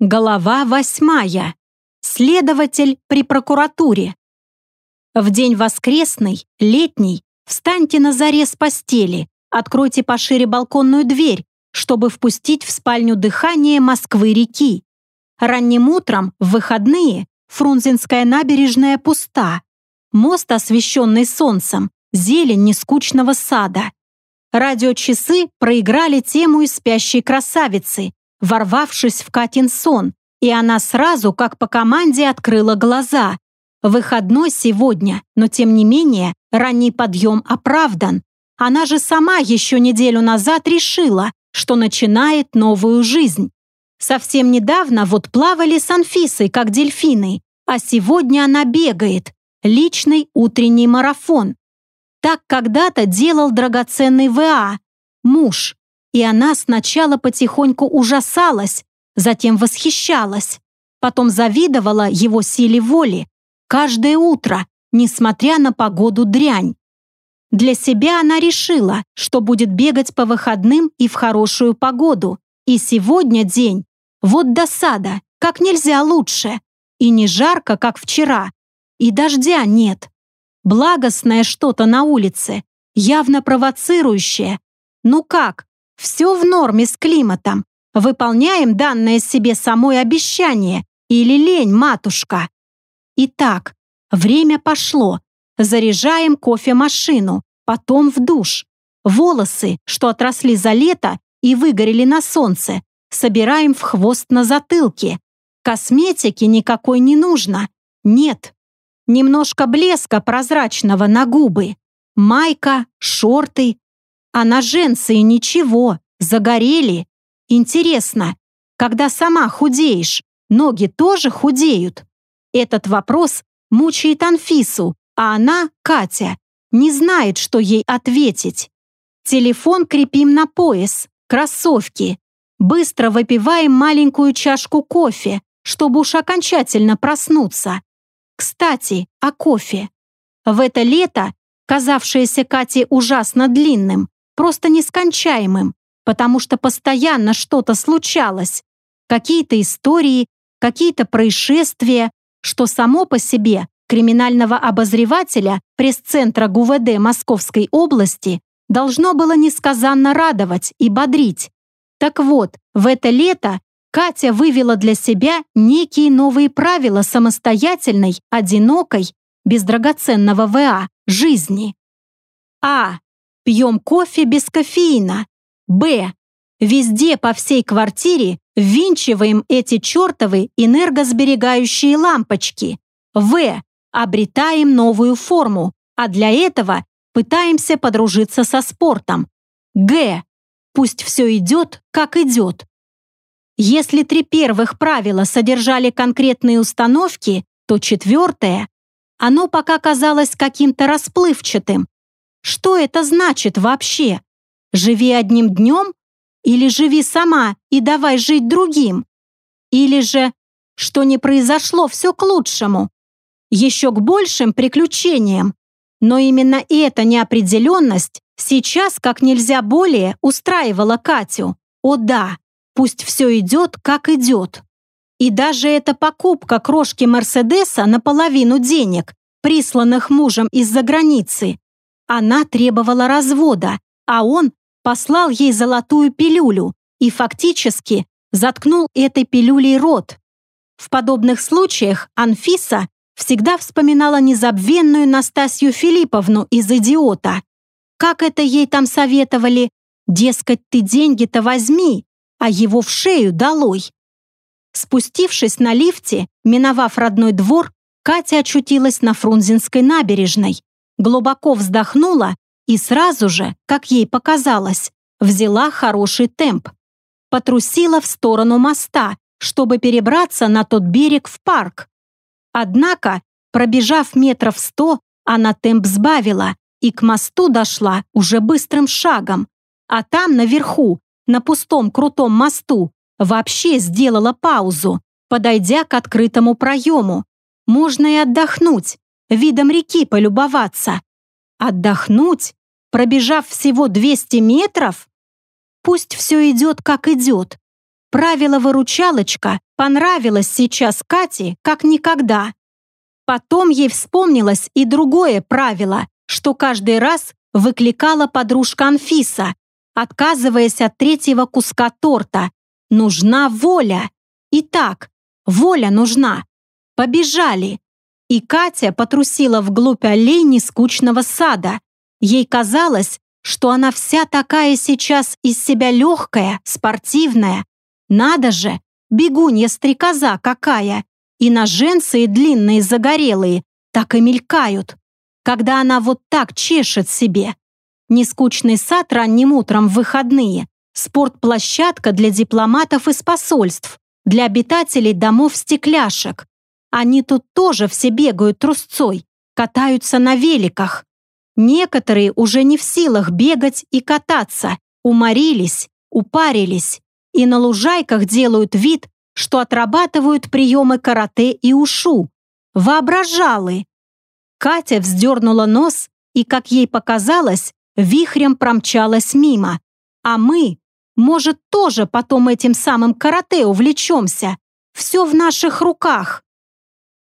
Голова восьмая. Следователь при прокуратуре. В день воскресный, летний, встаньте на заре с постели, откройте пошире балконную дверь, чтобы впустить в спальню дыхание Москвы-реки. Ранним утром, в выходные, Фрунзенская набережная пуста. Мост, освещенный солнцем, зелень нескучного сада. Радиочасы проиграли тему из спящей красавицы, ворвавшись в Катин сон, и она сразу, как по команде, открыла глаза. Выходной сегодня, но тем не менее ранний подъем оправдан. Она же сама еще неделю назад решила, что начинает новую жизнь. Совсем недавно вот плавали с Анфисой, как дельфины, а сегодня она бегает. Личный утренний марафон. Так когда-то делал драгоценный ВА, муж, и она сначала потихоньку ужасалась, затем восхищалась, потом завидовала его силе воли. Каждое утро, несмотря на погоду дрянь. Для себя она решила, что будет бегать по выходным и в хорошую погоду. И сегодня день. Вот досада, как нельзя лучше. И не жарко, как вчера. И дождя нет. Благостное что-то на улице, явно провоцирующее. Ну как, все в норме с климатом. Выполняем данное себе самой обещание. Или лень, матушка? Итак, время пошло. Заряжаем кофемашину, потом в душ. Волосы, что отросли за лето и выгорели на солнце, собираем в хвост на затылке. Косметики никакой не нужно. Нет. Немножко блеска прозрачного на губы. Майка, шорты, а на женцы ничего, загорели. Интересно, когда сама худеешь, ноги тоже худеют? Этот вопрос мучает Анфису, а она, Катя, не знает, что ей ответить. Телефон крепим на пояс, кроссовки. Быстро выпиваем маленькую чашку кофе, чтобы уж окончательно проснуться. Кстати, о кофе. В это лето, казавшееся Кате ужасно длинным, просто нескончаемым, потому что постоянно что-то случалось, какие-то истории, какие-то происшествия, что само по себе криминального обозревателя пресс-центра ГУВД Московской области должно было несказанно радовать и бодрить. Так вот, в это лето Катя вывела для себя некие новые правила самостоятельной, одинокой, без драгоценного ВА, жизни. А. Пьем кофе без кофеина. Б. Везде по всей квартире ввинчиваем эти чертовы энергосберегающие лампочки. В. Обретаем новую форму, а для этого пытаемся подружиться со спортом. Г. Пусть все идет, как идет. Если три первых правила содержали конкретные установки, то четвертое, оно пока казалось каким-то расплывчатым, что это значит вообще? Живи одним днем? Или живи сама и давай жить другим? Или же, что не произошло все к лучшему? Еще к большим приключениям. Но именно эта неопределенность сейчас как нельзя более устраивала Катю. О да, пусть все идет, как идет. И даже эта покупка крошки Мерседеса на половину денег, присланных мужем из-за границы, она требовала развода, а он послал ей золотую пилюлю и фактически заткнул этой пилюлей рот. В подобных случаях Анфиса всегда вспоминала незабвенную Настасью Филипповну из «Идиота». Как это ей там советовали? Дескать, ты деньги-то возьми, а его в шею долой. Спустившись на лифте, миновав родной двор, Катя очутилась на Фрунзенской набережной, глубоко вздохнула и сразу же, как ей показалось, взяла хороший темп. Потрусила в сторону моста, чтобы перебраться на тот берег в парк. Однако, пробежав метров сто, она темп сбавила и к мосту дошла уже быстрым шагом. А там наверху, на пустом крутом мосту, вообще сделала паузу, подойдя к открытому проему. Можно и отдохнуть, видом реки полюбоваться. Отдохнуть, пробежав всего 200 метров? Пусть все идет, как идет. Правило-выручалочка понравилось сейчас Кате как никогда. Потом ей вспомнилось и другое правило, что каждый раз выкликала подружка Анфиса, отказываясь от третьего куска торта. Нужна воля. Итак, воля нужна. Побежали. И Катя потрусила вглубь аллей нескучного сада. Ей казалось, что она вся такая сейчас из себя легкая, спортивная. Надо же, бегунья-стрекоза какая! И ноженцы и длинные загорелые так и мелькают, когда она вот так чешет себе. Нескучный сад ранним утром в выходные, спортплощадка для дипломатов из посольств, для обитателей домов-стекляшек. Они тут тоже все бегают трусцой, катаются на великах. Некоторые уже не в силах бегать и кататься, уморились, упарились и на лужайках делают вид, что отрабатывают приемы карате и ушу. Воображалы. Катя вздернула нос и, как ей показалось, вихрем промчалась мимо. А мы, может, тоже потом этим самым карате увлечемся. Все в наших руках.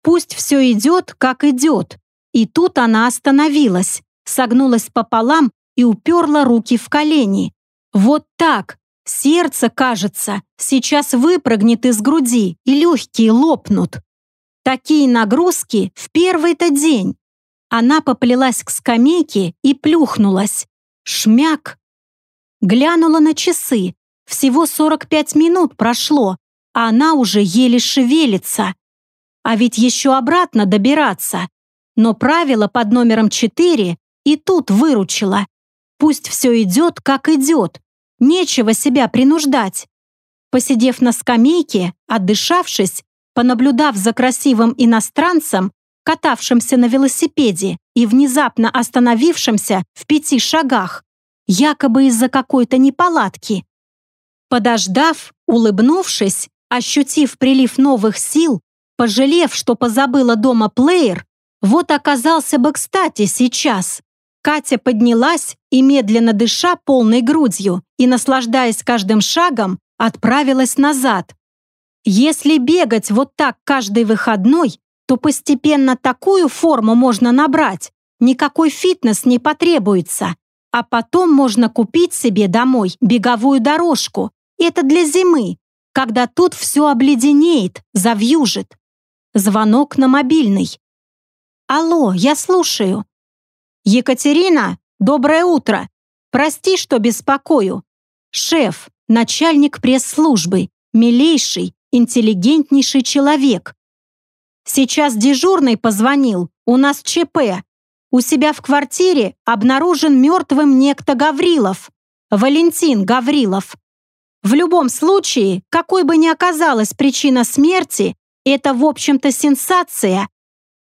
Пусть все идет, как идет. И тут она остановилась согнулась пополам и уперла руки в колени. Вот так. Сердце, кажется, сейчас выпрыгнет из груди, и легкие лопнут. Такие нагрузки в первый-то день. Она поплелась к скамейке и плюхнулась. Шмяк. Глянула на часы. Всего 45 минут прошло, а она уже еле шевелится. А ведь еще обратно добираться. Но правило под номером 4 и тут выручила. Пусть все идет, как идет. Нечего себя принуждать. Посидев на скамейке, отдышавшись, понаблюдав за красивым иностранцем, катавшимся на велосипеде и внезапно остановившимся в пяти шагах, якобы из-за какой-то неполадки. Подождав, улыбнувшись, ощутив прилив новых сил, пожалев, что позабыла дома плеер, вот оказался бы кстати сейчас. Катя поднялась и, медленно дыша полной грудью и наслаждаясь каждым шагом, отправилась назад. Если бегать вот так каждый выходной, то постепенно такую форму можно набрать, никакой фитнес не потребуется. А потом можно купить себе домой беговую дорожку. Это для зимы, когда тут все обледенеет, завьюжит. Звонок на мобильный. «Алло, я слушаю», «Екатерина, доброе утро! Прости, что беспокою. Шеф, начальник пресс-службы, милейший, интеллигентнейший человек. Сейчас дежурный позвонил, у нас ЧП. У себя в квартире обнаружен мертвым некто Гаврилов. Валентин Гаврилов. В любом случае, какой бы ни оказалась причина смерти, это, в общем-то, сенсация.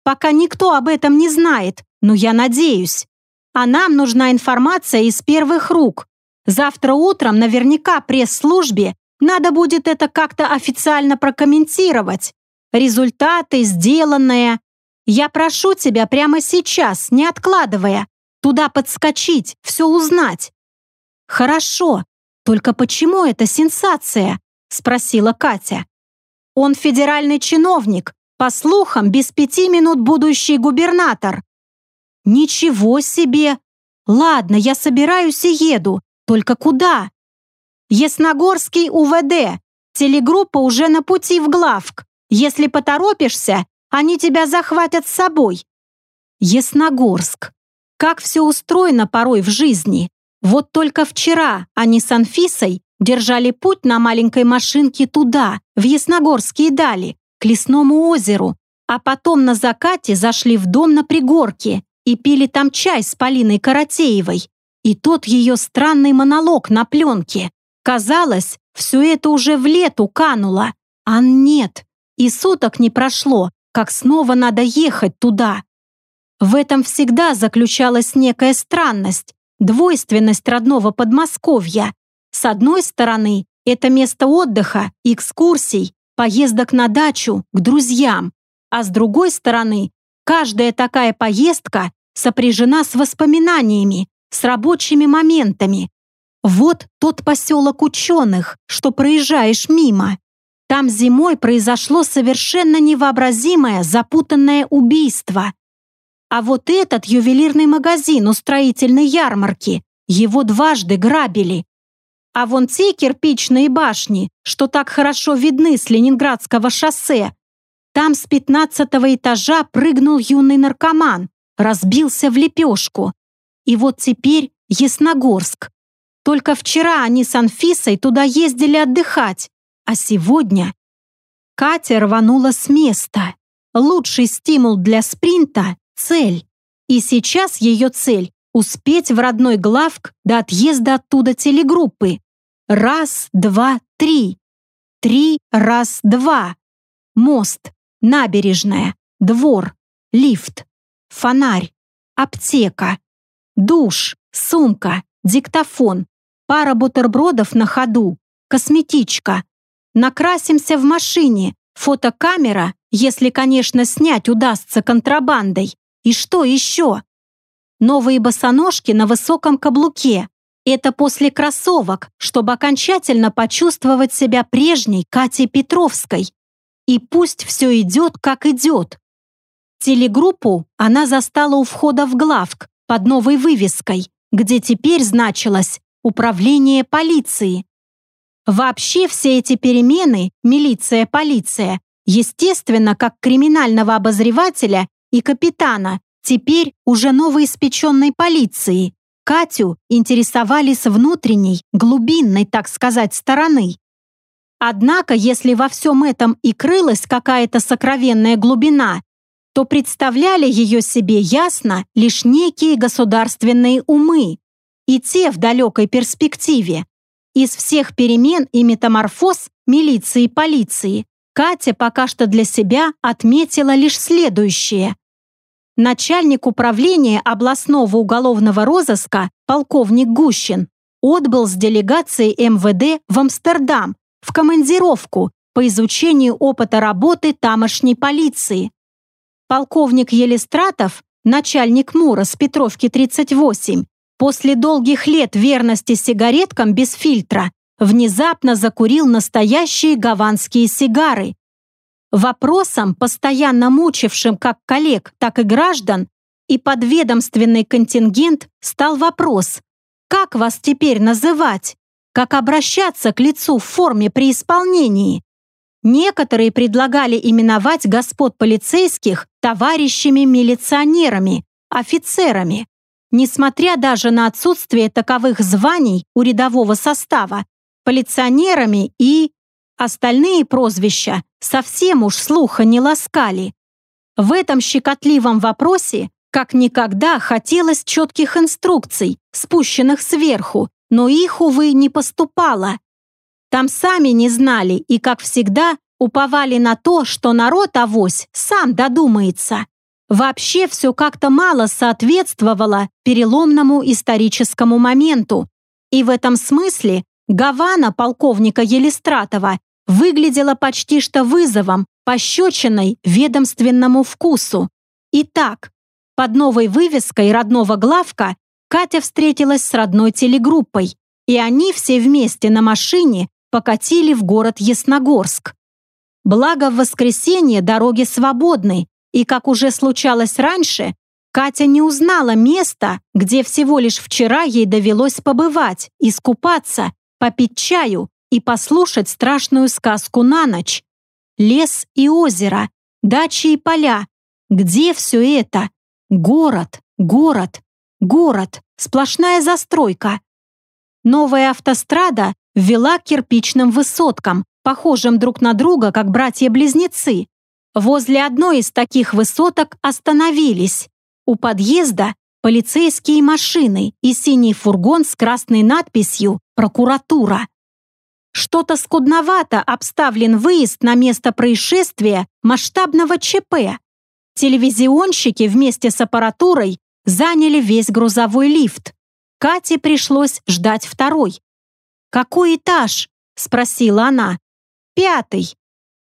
Пока никто об этом не знает, но я надеюсь. А нам нужна информация из первых рук. Завтра утром наверняка пресс-службе надо будет это как-то официально прокомментировать. Результаты, сделанное. Я прошу тебя прямо сейчас, не откладывая, туда подскочить, все узнать. Хорошо, только почему это сенсация? Спросила Катя. Он федеральный чиновник, по слухам, без пяти минут будущий губернатор. «Ничего себе! Ладно, я собираюсь и еду. Только куда?» «Ясногорский УВД. Телегруппа уже на пути в главк. Если поторопишься, они тебя захватят с собой». Ясногорск. Как все устроено порой в жизни. Вот только вчера они с Анфисой держали путь на маленькой машинке туда, в Ясногорские дали, к лесному озеру, а потом на закате зашли в дом на пригорке, и пили там чай с Полиной Каратеевой. И тот ее странный монолог на пленке. Казалось, все это уже в лету кануло. А нет, и суток не прошло, как снова надо ехать туда. В этом всегда заключалась некая странность, двойственность родного Подмосковья. С одной стороны, это место отдыха, экскурсий, поездок на дачу, к друзьям. А с другой стороны, Каждая такая поездка сопряжена с воспоминаниями, с рабочими моментами. Вот тот поселок ученых, что проезжаешь мимо. Там зимой произошло совершенно невообразимое запутанное убийство. А вот этот ювелирный магазин у строительной ярмарки, его дважды грабили. А вон те кирпичные башни, что так хорошо видны с Ленинградского шоссе, там с пятнадцатого этажа прыгнул юный наркоман, разбился в лепешку. И вот теперь Ясногорск. Только вчера они с Анфисой туда ездили отдыхать, а сегодня... Катя рванула с места. Лучший стимул для спринта — цель. И сейчас ее цель — успеть в родной главк до отъезда оттуда телегруппы. Раз, два, три. Три, раз, два. Мост, набережная, двор, лифт, фонарь, аптека, душ, сумка, диктофон, пара бутербродов на ходу, косметичка. Накрасимся в машине, фотокамера, если, конечно, снять удастся контрабандой. И что еще? Новые босоножки на высоком каблуке. Это после кроссовок, чтобы окончательно почувствовать себя прежней Катей Петровской. И пусть все идет, как идет. Телегруппу она застала у входа в главк под новой вывеской, где теперь значилось «Управление полиции». Вообще все эти перемены, милиция, полиция, естественно, как криминального обозревателя и капитана, теперь уже новоиспеченной полиции. Катю интересовали с внутренней, глубинной, так сказать, стороны. Однако, если во всем этом и крылась какая-то сокровенная глубина, то представляли ее себе ясно лишь некие государственные умы, и те в далекой перспективе. Из всех перемен и метаморфоз милиции и полиции Катя пока что для себя отметила лишь следующее. Начальник управления областного уголовного розыска полковник Гущин отбыл с делегацией МВД в Амстердам в командировку по изучению опыта работы тамошней полиции. Полковник Елистратов, начальник МУРа с Петровки 38, После долгих лет верности сигареткам без фильтра внезапно закурил настоящие гаванские сигары. Вопросом, постоянно мучившим как коллег, так и граждан, и подведомственный контингент стал вопрос, как вас теперь называть, как обращаться к лицу в форме при исполнении. Некоторые предлагали именовать господ полицейских товарищами-милиционерами, офицерами. Несмотря даже на отсутствие таковых званий у рядового состава, полиционерами и... Остальные прозвища совсем уж слуха не ласкали. В этом щекотливом вопросе как никогда хотелось четких инструкций, спущенных сверху, но их, увы, не поступало. Там сами не знали и, как всегда, уповали на то, что народ авось сам додумается. Вообще все как-то мало соответствовало переломному историческому моменту. И в этом смысле Гавана полковника Елистратова выглядела почти что вызовом, пощечиной ведомственному вкусу. Итак, под новой вывеской родного главка Катя встретилась с родной телегруппой, и они все вместе на машине покатили в город Ясногорск. Благо в воскресенье дороги свободны, и, как уже случалось раньше, Катя не узнала места, где всего лишь вчера ей довелось побывать, искупаться, попить чаю и послушать страшную сказку на ночь. Лес и озеро, дачи и поля. Где все это? Город, город, город, сплошная застройка. Новая автострада вела к кирпичным высоткам, похожим друг на друга, как братья-близнецы. Возле одной из таких высоток остановились. У подъезда полицейские машины и синий фургон с красной надписью «Прокуратура». Что-то скудновато обставлен выезд на место происшествия масштабного ЧП. Телевизионщики вместе с аппаратурой заняли весь грузовой лифт. Кате пришлось ждать второй. «Какой этаж?» – спросила она. «Пятый»,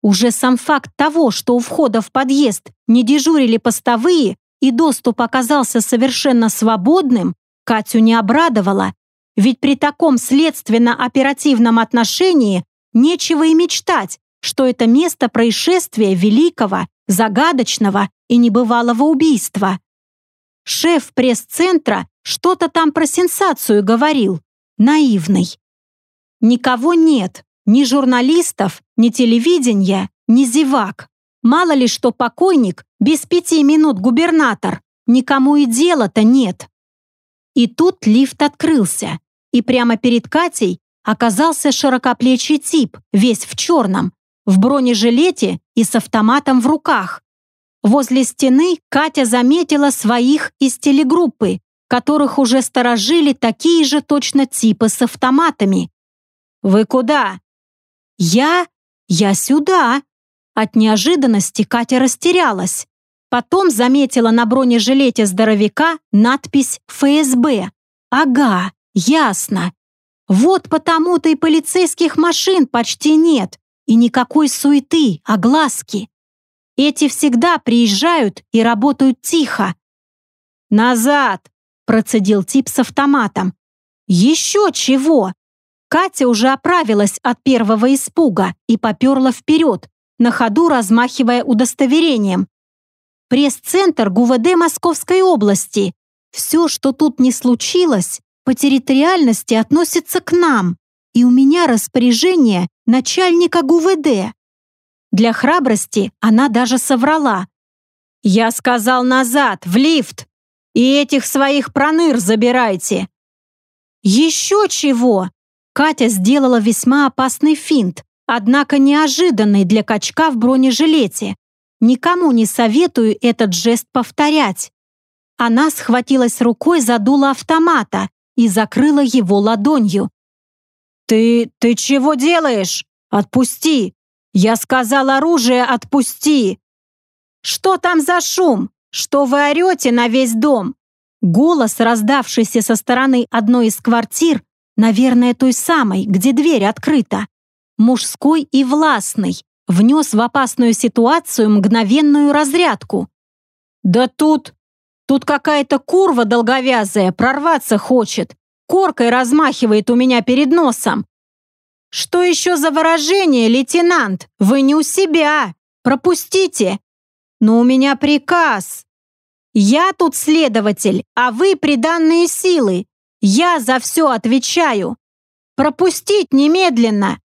уже сам факт того, что у входа в подъезд не дежурили постовые и доступ оказался совершенно свободным, Катю не обрадовало. Ведь при таком следственно-оперативном отношении нечего и мечтать, что это место происшествия великого, загадочного и небывалого убийства. Шеф пресс-центра что-то там про сенсацию говорил. Наивный. Никого нет, ни журналистов, ни телевидения, ни зевак. Мало ли что покойник, без пяти минут губернатор. Никому и дела-то нет. И тут лифт открылся, и прямо перед Катей оказался широкоплечий тип, весь в черном, в бронежилете и с автоматом в руках. Возле стены Катя заметила своих из телегруппы, которых уже сторожили такие же точно типы с автоматами. «Вы куда?» «Я? Я сюда!» От неожиданности Катя растерялась. Потом заметила на бронежилете здоровяка надпись «ФСБ». «Ага, ясно. Вот потому-то и полицейских машин почти нет, и никакой суеты, огласки. Эти всегда приезжают и работают тихо. «Назад!» – процедил тип с автоматом. «Еще чего!» Катя уже оправилась от первого испуга и поперла вперед, на ходу размахивая удостоверением. Пресс-центр ГУВД Московской области. Все, что тут не случилось, по территориальности относится к нам, и у меня распоряжение начальника ГУВД. Для храбрости она даже соврала. «Я сказал назад, в лифт, и этих своих проныр забирайте». «Еще чего!» Катя сделала весьма опасный финт, однако неожиданный для качка в бронежилете. Никому не советую этот жест повторять. Она схватилась рукой за дуло автомата и закрыла его ладонью. «Ты... ты чего делаешь? Отпусти! Я сказал оружие, отпусти!» «Что там за шум? Что вы орете на весь дом?» Голос, раздавшийся со стороны одной из квартир, наверное, той самой, где дверь открыта, мужской и властный, внес в опасную ситуацию мгновенную разрядку. «Да тут... тут какая-то курва долговязая прорваться хочет, коркой размахивает у меня перед носом. «Что еще за выражение, лейтенант? Вы не у себя! Пропустите! Но у меня приказ! Я тут следователь, а вы приданные силы! Я за все отвечаю! Пропустить немедленно!»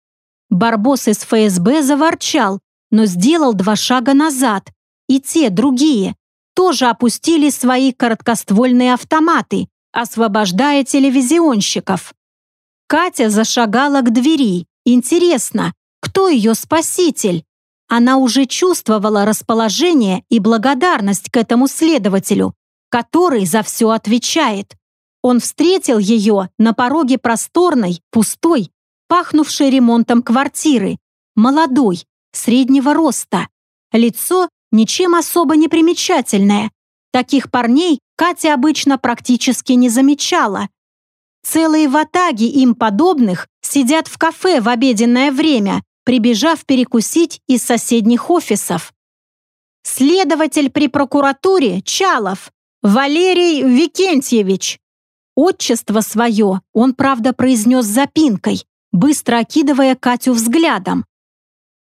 Барбос из ФСБ заворчал, но сделал два шага назад, и те, другие, тоже опустили свои короткоствольные автоматы, освобождая телевизионщиков. Катя зашагала к двери. Интересно, кто ее спаситель? Она уже чувствовала расположение и благодарность к этому следователю, который за все отвечает. Он встретил ее на пороге просторной, пустой, пахнувшей ремонтом квартиры, молодой, среднего роста. Лицо ничем особо не примечательное. Таких парней Катя обычно практически не замечала. Целые ватаги им подобных сидят в кафе в обеденное время, прибежав перекусить из соседних офисов. Следователь при прокуратуре Чалов Валерий Викентьевич. Отчество свое он, правда, произнес запинкой, быстро окидывая Катю взглядом.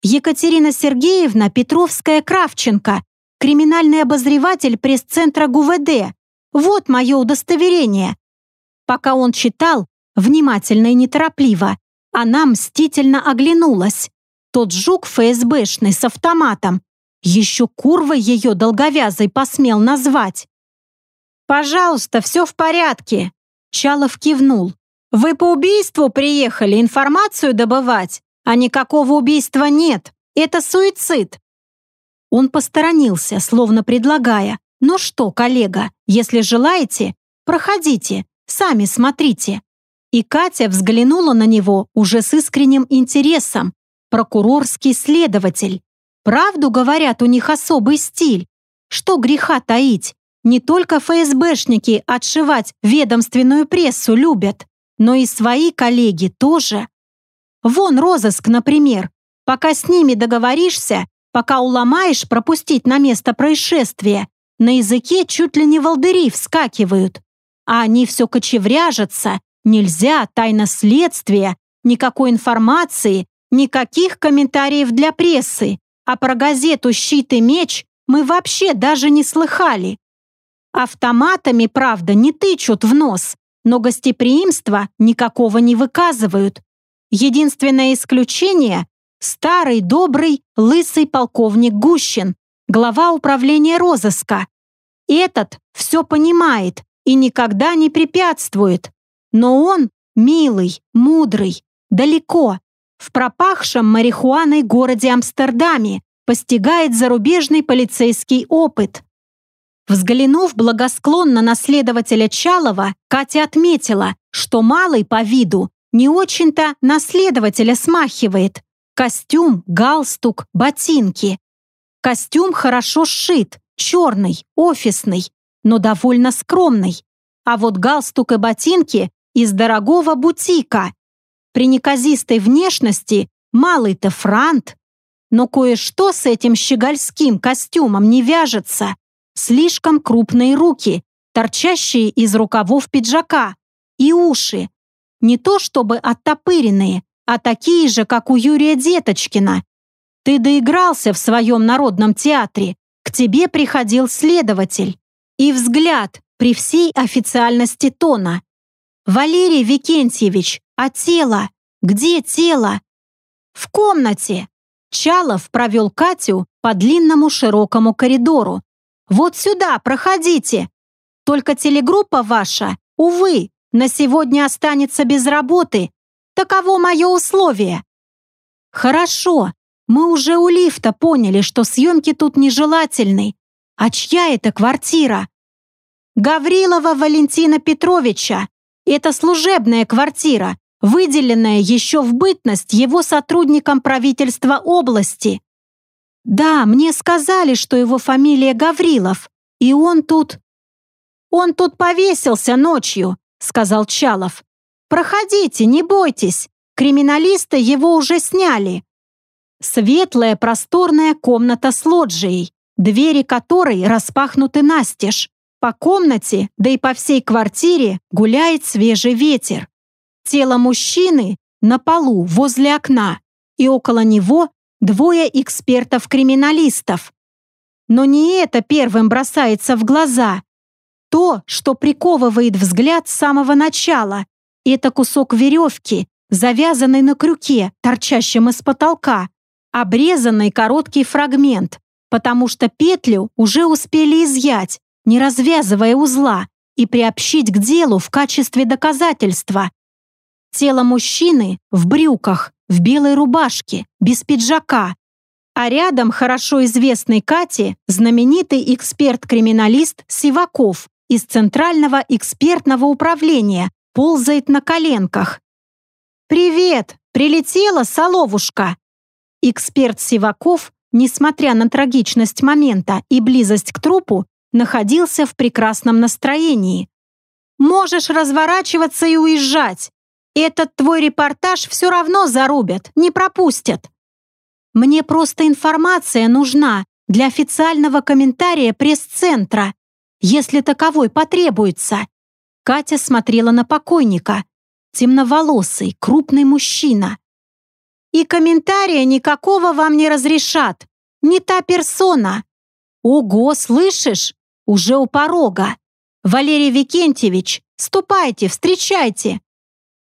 Екатерина Сергеевна Петровская-Кравченко, криминальный обозреватель пресс-центра ГУВД. Вот мое удостоверение. Пока он читал, внимательно и неторопливо, она мстительно оглянулась. Тот жук ФСБшный с автоматом. Еще курвой ее долговязой посмел назвать. «Пожалуйста, все в порядке», — Чалов кивнул. «Вы по убийству приехали информацию добывать, а никакого убийства нет. Это суицид». Он посторонился, словно предлагая. «Ну что, коллега, если желаете, проходите, сами смотрите». И Катя взглянула на него уже с искренним интересом. Прокурорский следователь. Правду говорят, у них особый стиль. Что греха таить? Не только ФСБшники отшивать ведомственную прессу любят, но и свои коллеги тоже. Вон розыск, например. Пока с ними договоришься, пока уломаешь пропустить на место происшествия, на языке чуть ли не волдыри вскакивают, а они все кочевряжатся, Нельзя тайна следствия, никакой информации, никаких комментариев для прессы. А про газету «Щит и меч» мы вообще даже не слыхали. Автоматами, правда, не тычут в нос, но гостеприимства никакого не выказывают. Единственное исключение – старый, добрый, лысый полковник Гущин, глава управления розыска. Этот все понимает и никогда не препятствует. Но он милый, мудрый, далеко, в пропахшем марихуаной городе Амстердаме, постигает зарубежный полицейский опыт. Взглянув благосклонно на следователя Чалова, Катя отметила, что малый по виду не очень-то наследователя смахивает. Костюм, галстук, ботинки. Костюм хорошо сшит, черный, офисный, но довольно скромный. А вот галстук и ботинки из дорогого бутика. При неказистой внешности малый-то франт. Но кое-что с этим щегольским костюмом не вяжется. Слишком крупные руки, торчащие из рукавов пиджака, и уши. Не то чтобы оттопыренные, а такие же, как у Юрия Деточкина. Ты доигрался в своем народном театре. К тебе приходил следователь. И взгляд при всей официальности тона. «Валерий Викентьевич, а тело? Где тело?» «В комнате!» Чалов провел Катю по длинному широкому коридору. «Вот сюда, проходите! Только телегруппа ваша, увы, на сегодня останется без работы. Таково мое условие». «Хорошо, мы уже у лифта поняли, что съемки тут нежелательны. А чья это квартира?» «Гаврилова Валентина Петровича. Это служебная квартира, выделенная еще в бытность его сотрудникам правительства области. Да, мне сказали, что его фамилия Гаврилов, и он тут... Он тут повесился ночью, сказал Чалов. Проходите, не бойтесь, криминалисты его уже сняли. Светлая просторная комната с лоджией, двери которой распахнуты настежь. По комнате, да и по всей квартире гуляет свежий ветер. Тело мужчины на полу возле окна, и около него двое экспертов-криминалистов. Но не это первым бросается в глаза. То, что приковывает взгляд с самого начала, это кусок веревки, завязанный на крюке, торчащем из потолка, обрезанный короткий фрагмент, потому что петлю уже успели изъять, не развязывая узла, и приобщить к делу в качестве доказательства. Тело мужчины в брюках, в белой рубашке, без пиджака. А рядом хорошо известный Кате знаменитый эксперт-криминалист Сиваков из Центрального экспертного управления ползает на коленках. «Привет! Прилетела соловушка!» Эксперт Сиваков, несмотря на трагичность момента и близость к трупу, находился в прекрасном настроении. «Можешь разворачиваться и уезжать. Этот твой репортаж все равно зарубят, не пропустят. Мне просто информация нужна для официального комментария пресс-центра, если таковой потребуется». Катя смотрела на покойника. Темноволосый, крупный мужчина. «И комментария никакого вам не разрешат. Не та персона. Ого, слышишь? уже у порога. Валерий Викентьевич, ступайте, встречайте.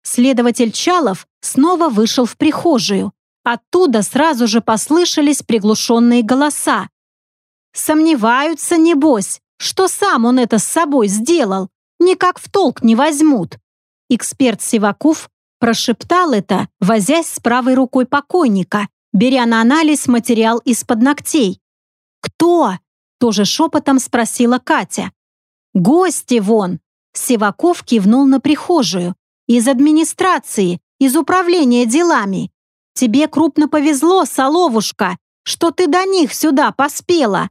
Следователь Чалов снова вышел в прихожую. Оттуда сразу же послышались приглушенные голоса. Сомневаются, небось, что сам он это с собой сделал. Никак в толк не возьмут. Эксперт Сиваков прошептал это, возясь с правой рукой покойника, беря на анализ материал из-под ногтей. «Кто?» Тоже шепотом спросила Катя. «Гости вон!» Сиваков кивнул на прихожую. «Из администрации, из управления делами. Тебе крупно повезло, соловушка, что ты до них сюда поспела».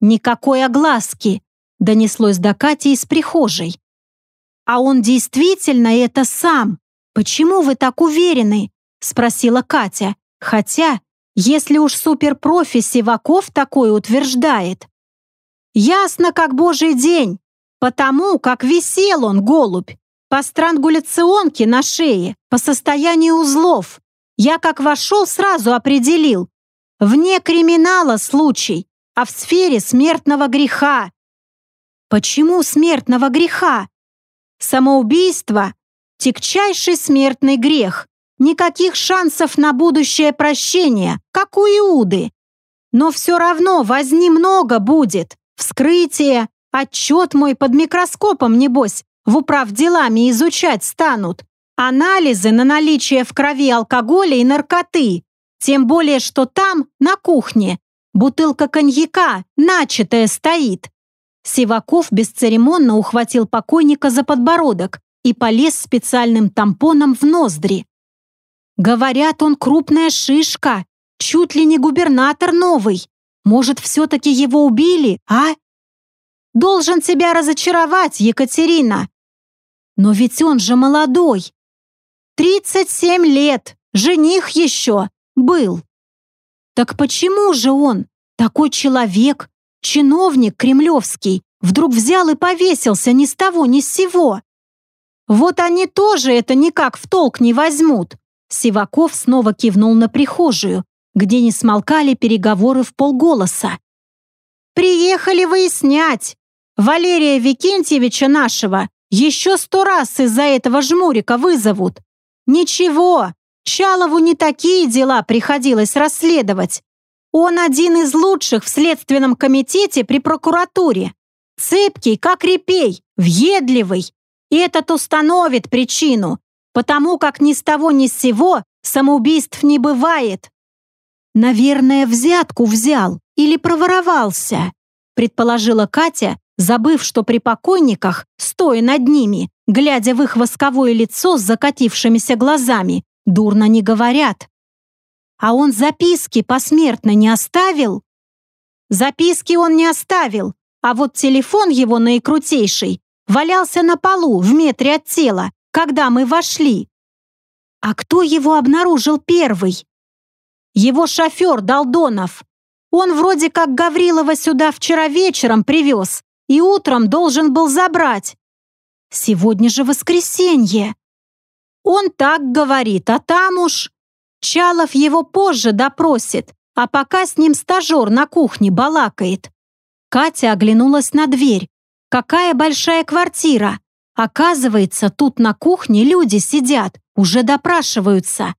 «Никакой огласки», — донеслось до Кати из прихожей. «А он действительно это сам? Почему вы так уверены?» — спросила Катя, хотя если уж суперпрофи Сиваков такое утверждает. Ясно, как божий день, потому как висел он, голубь, По странгуляционке на шее, по состоянию узлов. Я как вошел, сразу определил. Вне криминала случай, а в сфере смертного греха. Почему смертного греха? Самоубийство – тягчайший смертный грех. Никаких шансов на будущее прощение, как у Иуды. Но все равно возни много будет. Вскрытие, отчет мой под микроскопом, небось, в управ делами изучать станут. Анализы на наличие в крови алкоголя и наркоты. Тем более, что там, на кухне, бутылка коньяка, начатая, стоит. Сиваков бесцеремонно ухватил покойника за подбородок и полез специальным тампоном в ноздри. Говорят, он крупная шишка, чуть ли не губернатор новый. Может, все-таки его убили, а? Должен тебя разочаровать, Екатерина. Но ведь он же молодой. 37 лет, жених еще, был. Так почему же он, такой человек, чиновник кремлевский, вдруг взял и повесился ни с того ни с сего? Вот они тоже это никак в толк не возьмут. Сиваков снова кивнул на прихожую, где не смолкали переговоры в полголоса. «Приехали выяснять. Валерия Викентьевича нашего еще сто раз из-за этого жмурика вызовут. Ничего, Чалову не такие дела приходилось расследовать. Он один из лучших в следственном комитете при прокуратуре. Цепкий, как репей, въедливый. И этот установит причину, потому как ни с того ни с сего самоубийств не бывает. Наверное, взятку взял или проворовался, предположила Катя, забыв, что при покойниках, стоя над ними, глядя в их восковое лицо с закатившимися глазами, дурно не говорят. А он записки посмертно не оставил? Записки он не оставил, а вот телефон его наикрутейший валялся на полу в метре от тела, когда мы вошли. А кто его обнаружил первый? Его шофер Долдонов. Он вроде как Гаврилова сюда вчера вечером привез и утром должен был забрать. Сегодня же воскресенье. Он так говорит, а там уж... Чалов его позже допросит, а пока с ним стажер на кухне балакает. Катя оглянулась на дверь. Какая большая квартира! Оказывается, тут на кухне люди сидят, уже допрашиваются.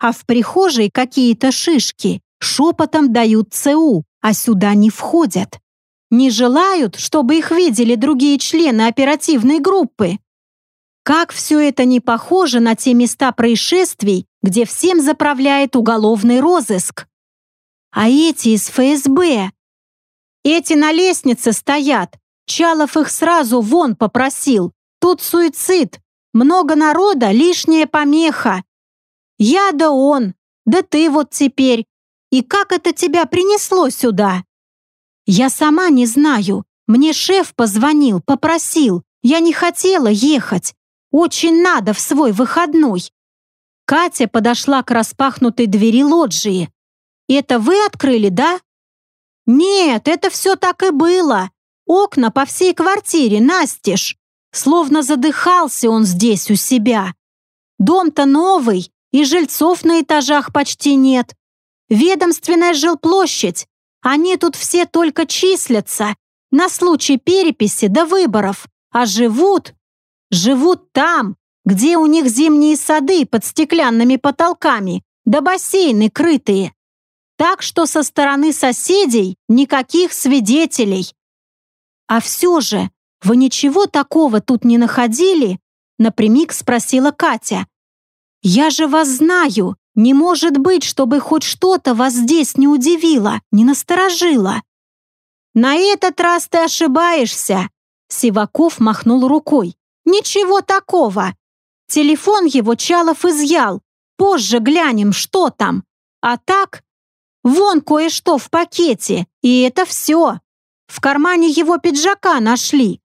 А в прихожей какие-то шишки шепотом дают ЦУ, а сюда не входят. Не желают, чтобы их видели другие члены оперативной группы. Как все это не похоже на те места происшествий, где всем заправляет уголовный розыск. А эти из ФСБ. Эти на лестнице стоят. Чалов их сразу вон попросил. Тут суицид. Много народа, лишняя помеха. Я да он, да ты вот теперь. И как это тебя принесло сюда? Я сама не знаю. Мне шеф позвонил, попросил. Я не хотела ехать. Очень надо в свой выходной. Катя подошла к распахнутой двери лоджии. «Это вы открыли, да?» «Нет, это все так и было. Окна по всей квартире, настежь. Словно задыхался он здесь у себя. Дом-то новый, и жильцов на этажах почти нет. Ведомственная жилплощадь. Они тут все только числятся на случай переписи до выборов, а живут живут там, где у них зимние сады под стеклянными потолками, да бассейны крытые. Так что со стороны соседей никаких свидетелей. А все же, вы ничего такого тут не находили? Напрямик спросила Катя. Я же вас знаю. Не может быть, чтобы хоть что-то вас здесь не удивило, не насторожило. На этот раз ты ошибаешься. Сиваков махнул рукой. Ничего такого. Телефон его Чалов изъял. Позже глянем, что там. А так, вон кое-что в пакете, и это все. В кармане его пиджака нашли.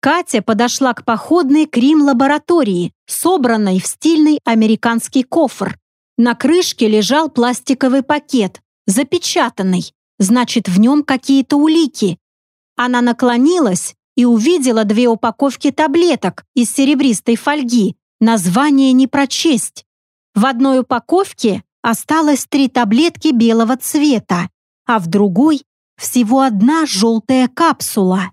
Катя подошла к походной крим-лаборатории, собранной в стильный американский кофр. На крышке лежал пластиковый пакет, запечатанный, значит, в нем какие-то улики. Она наклонилась и увидела две упаковки таблеток из серебристой фольги. Название не прочесть. В одной упаковке осталось три таблетки белого цвета, а в другой всего одна желтая капсула.